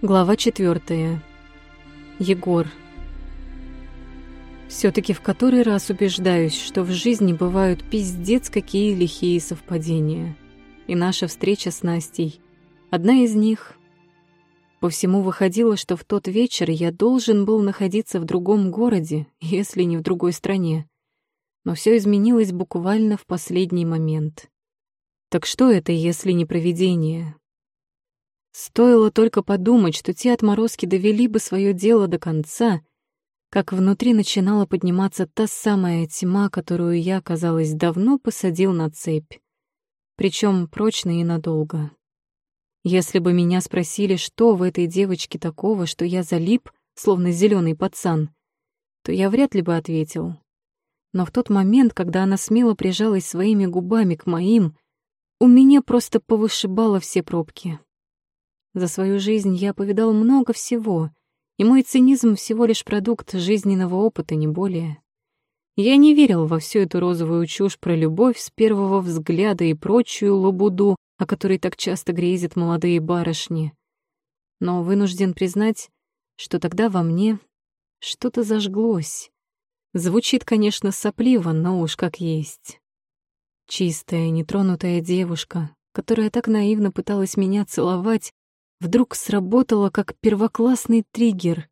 Глава четвертая. Егор. все таки в который раз убеждаюсь, что в жизни бывают пиздец какие лихие совпадения. И наша встреча с Настей — одна из них. По всему выходило, что в тот вечер я должен был находиться в другом городе, если не в другой стране. Но все изменилось буквально в последний момент. Так что это, если не провидение? Стоило только подумать, что те отморозки довели бы свое дело до конца, как внутри начинала подниматься та самая тьма, которую я, казалось, давно посадил на цепь. Причем прочно и надолго. Если бы меня спросили, что в этой девочке такого, что я залип, словно зеленый пацан, то я вряд ли бы ответил. Но в тот момент, когда она смело прижалась своими губами к моим, у меня просто повышибало все пробки. За свою жизнь я повидал много всего, и мой цинизм всего лишь продукт жизненного опыта, не более. Я не верил во всю эту розовую чушь про любовь с первого взгляда и прочую лабуду, о которой так часто грезят молодые барышни. Но вынужден признать, что тогда во мне что-то зажглось. Звучит, конечно, сопливо, но уж как есть. Чистая, нетронутая девушка, которая так наивно пыталась меня целовать, вдруг сработало как первоклассный триггер.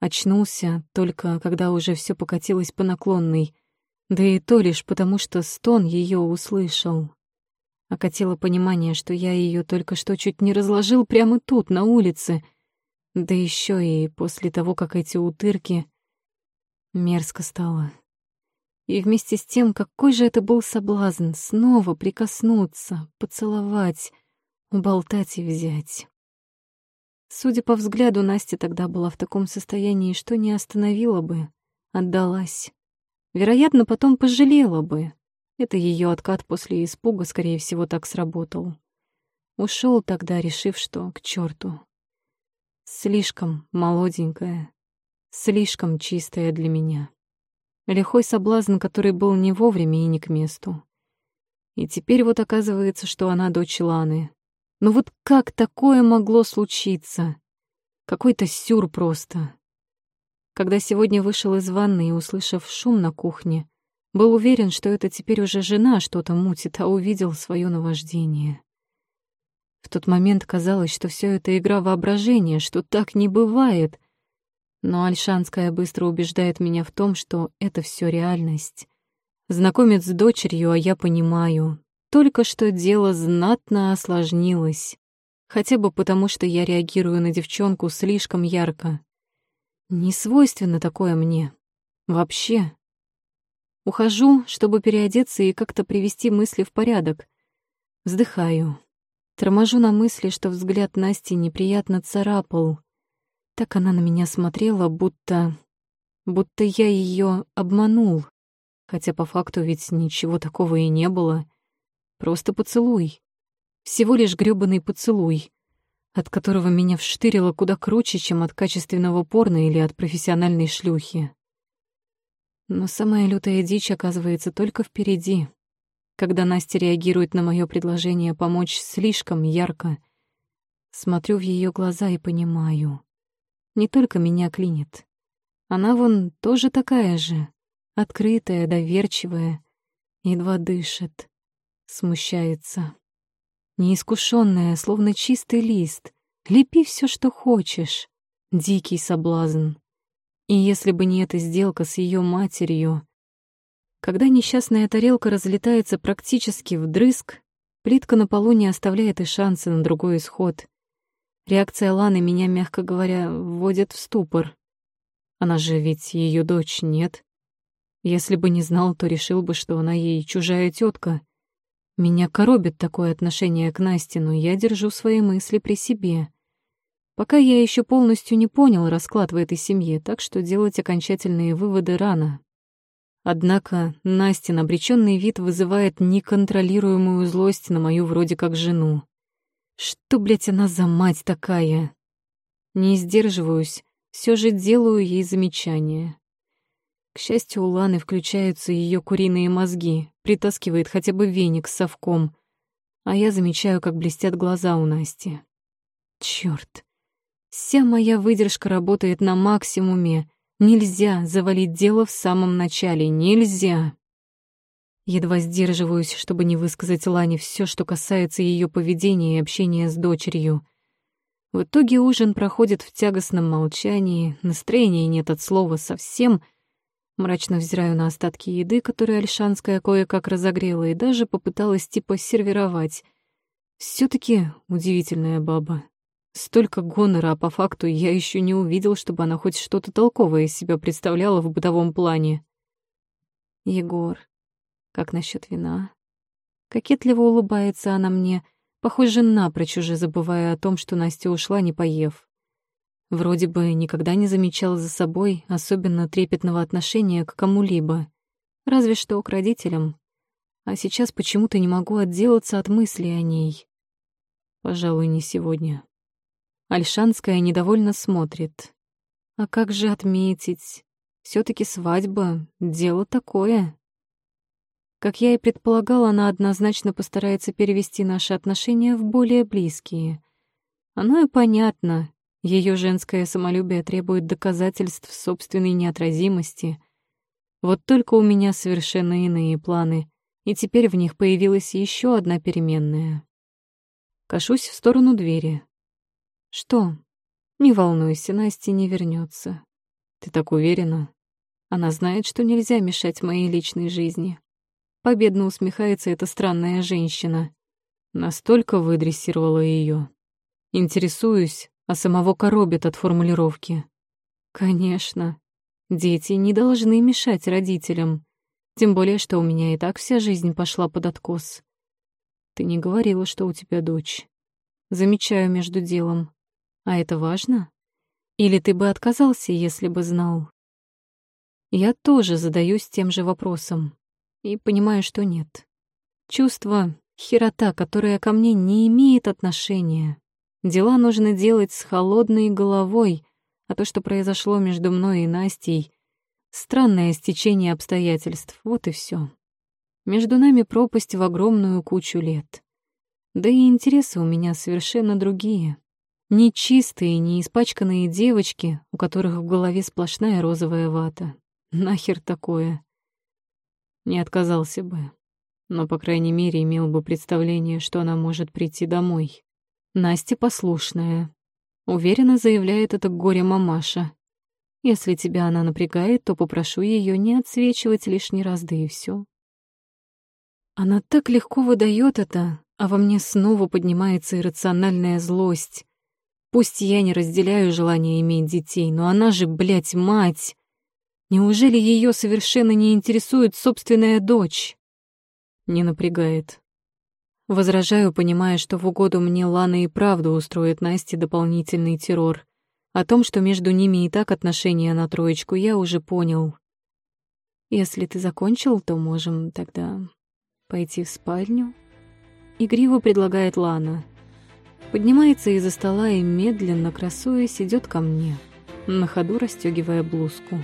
Очнулся только, когда уже все покатилось по наклонной, да и то лишь потому, что стон ее услышал. Окатило понимание, что я ее только что чуть не разложил прямо тут, на улице, да еще и после того, как эти утырки... Мерзко стало. И вместе с тем, какой же это был соблазн снова прикоснуться, поцеловать, уболтать и взять. Судя по взгляду, Настя тогда была в таком состоянии, что не остановила бы, отдалась. Вероятно, потом пожалела бы. Это ее откат после испуга, скорее всего, так сработал. Ушел тогда, решив, что к черту. Слишком молоденькая, слишком чистая для меня. Лихой соблазн, который был не вовремя и не к месту. И теперь вот оказывается, что она дочь Ланы, но вот как такое могло случиться? Какой-то сюр просто. Когда сегодня вышел из ванны и, услышав шум на кухне, был уверен, что это теперь уже жена что-то мутит, а увидел свое наваждение. В тот момент казалось, что все это игра воображения, что так не бывает. Но Альшанская быстро убеждает меня в том, что это все реальность. Знакомит с дочерью, а я понимаю, только что дело знатно осложнилось. Хотя бы потому, что я реагирую на девчонку слишком ярко. Не свойственно такое мне. Вообще. Ухожу, чтобы переодеться и как-то привести мысли в порядок. Вздыхаю. Торможу на мысли, что взгляд Насти неприятно царапал. Так она на меня смотрела, будто... будто я ее обманул. Хотя по факту ведь ничего такого и не было. Просто поцелуй. Всего лишь грёбаный поцелуй, от которого меня вштырило куда круче, чем от качественного порно или от профессиональной шлюхи. Но самая лютая дичь оказывается только впереди, когда Настя реагирует на мое предложение помочь слишком ярко. Смотрю в ее глаза и понимаю. Не только меня клинит. Она вон тоже такая же, открытая, доверчивая, едва дышит смущается. Неискушенная, словно чистый лист, лепи все, что хочешь. Дикий соблазн. И если бы не эта сделка с ее матерью... Когда несчастная тарелка разлетается практически вдрызг, плитка на полу не оставляет и шанса на другой исход. Реакция Ланы меня, мягко говоря, вводит в ступор. Она же ведь ее дочь, нет? Если бы не знал, то решил бы, что она ей чужая тетка — меня коробит такое отношение к Насте, но я держу свои мысли при себе. Пока я еще полностью не понял расклад в этой семье, так что делать окончательные выводы рано. Однако Настин обреченный вид вызывает неконтролируемую злость на мою вроде как жену. Что, блядь, она за мать такая? Не сдерживаюсь, все же делаю ей замечание. К счастью, у Ланы включаются ее куриные мозги, притаскивает хотя бы веник с совком, а я замечаю, как блестят глаза у Насти. Черт, Вся моя выдержка работает на максимуме. Нельзя завалить дело в самом начале, нельзя. Едва сдерживаюсь, чтобы не высказать Лане все, что касается ее поведения и общения с дочерью. В итоге ужин проходит в тягостном молчании, настроения нет от слова совсем. Мрачно взираю на остатки еды, которые Альшанская кое-как разогрела, и даже попыталась типа сервировать. все таки удивительная баба. Столько гонора, а по факту я еще не увидел, чтобы она хоть что-то толковое из себя представляла в бытовом плане. Егор, как насчет вина? Кокетливо улыбается она мне, похоже, напрочь уже забывая о том, что Настя ушла, не поев. Вроде бы никогда не замечал за собой особенно трепетного отношения к кому-либо, разве что к родителям. А сейчас почему-то не могу отделаться от мысли о ней. Пожалуй, не сегодня. Альшанская недовольно смотрит. А как же отметить? все таки свадьба — дело такое. Как я и предполагала, она однозначно постарается перевести наши отношения в более близкие. Оно и понятно. Ее женское самолюбие требует доказательств собственной неотразимости. Вот только у меня совершенно иные планы, и теперь в них появилась еще одна переменная. Кашусь в сторону двери. Что? Не волнуйся, Настя не вернется. Ты так уверена? Она знает, что нельзя мешать моей личной жизни. Победно усмехается эта странная женщина. Настолько выдрессировала ее. Интересуюсь, а самого коробит от формулировки. Конечно, дети не должны мешать родителям. Тем более, что у меня и так вся жизнь пошла под откос. Ты не говорила, что у тебя дочь. Замечаю между делом. А это важно? Или ты бы отказался, если бы знал? Я тоже задаюсь тем же вопросом и понимаю, что нет. Чувство — херота, которая ко мне не имеет отношения. Дела нужно делать с холодной головой, а то, что произошло между мной и Настей — странное стечение обстоятельств, вот и все. Между нами пропасть в огромную кучу лет. Да и интересы у меня совершенно другие. Нечистые, не испачканные девочки, у которых в голове сплошная розовая вата. Нахер такое? Не отказался бы. Но, по крайней мере, имел бы представление, что она может прийти домой. Настя послушная. Уверенно заявляет это горе-мамаша. Если тебя она напрягает, то попрошу ее не отсвечивать лишний раз, да и все. Она так легко выдает это, а во мне снова поднимается иррациональная злость. Пусть я не разделяю желание иметь детей, но она же, блядь, мать. Неужели ее совершенно не интересует собственная дочь? Не напрягает. Возражаю, понимая, что в угоду мне Лана и правда устроит Насте дополнительный террор. О том, что между ними и так отношения на троечку, я уже понял. Если ты закончил, то можем тогда пойти в спальню. Игриво предлагает Лана поднимается из-за стола и, медленно красуясь, идет ко мне, на ходу расстегивая блузку.